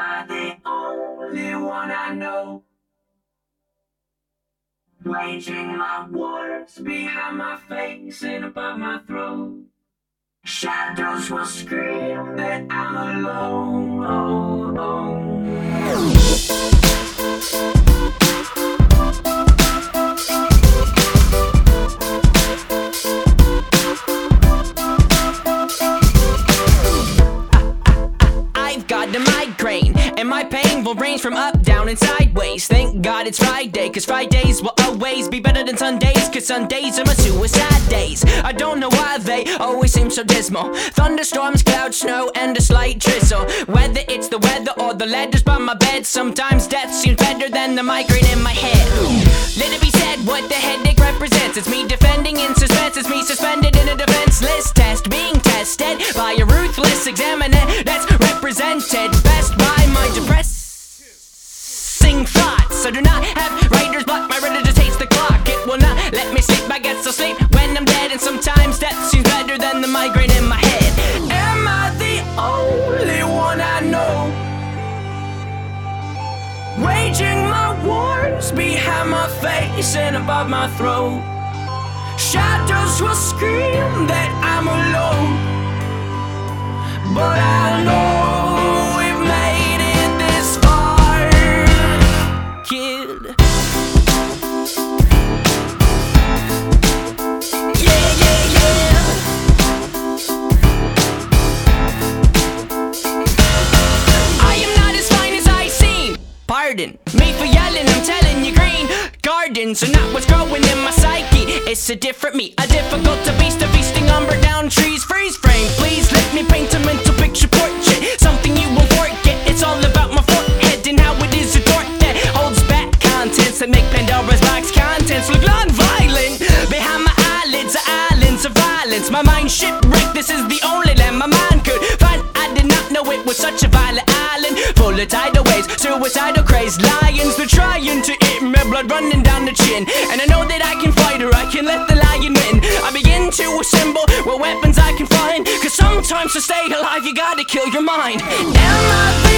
Am the only one I know? Waging my wars behind my face and above my throat. Shadows will scream that I'm alone. Oh. Migraine, and my pain will range from up, down, and sideways. Thank God it's Friday, cause Fridays will always be better than Sundays, cause Sundays are my suicide days. I don't know why they always seem so dismal. Thunderstorms, cloud, snow, and a slight drizzle. Whether it's the weather or the letters by my bed, sometimes death seems better than the migraine in my head. Let it be said what the headache represents. It's me thoughts. I do not have writer's block, my reader just hates the clock. It will not let me sleep, I get so sleep when I'm dead, and sometimes death seems better than the migraine in my head. Am I the only one I know? Waging my wars behind my face and above my throat. Shadows will scream that I'm alone. But I know Pardon me for yelling, I'm telling you, green gardens are not what's growing in my psyche. It's a different me, a difficult to beast, a feasting umber down trees. Freeze frame, of tidal waves, suicidal crazed lions. They're trying to eat me, blood running down the chin. And I know that I can fight or I can let the lion win. I begin to assemble what weapons I can find. Cause sometimes to stay alive, you gotta kill your mind. Am I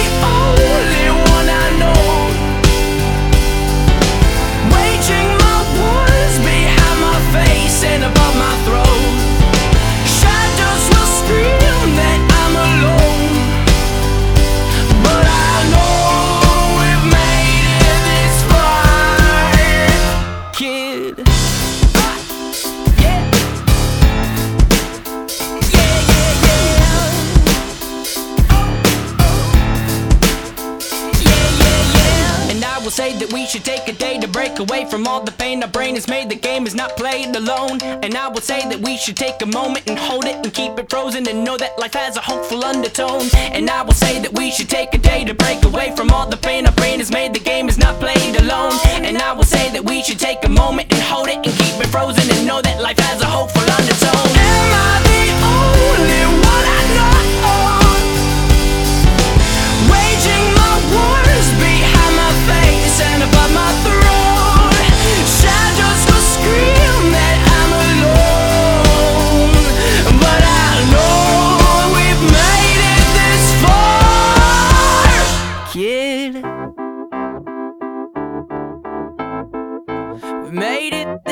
will say that we should take a day to break away from all the pain our brain has made. The game is not played alone. And I will say that we should take a moment and hold it and keep it frozen and know that life has a hopeful undertone. And I will say that we should take a day to break away from all the pain our brain has made. The game is not played alone. And I will say that we should take a moment and hold it and keep it frozen and know that life We made it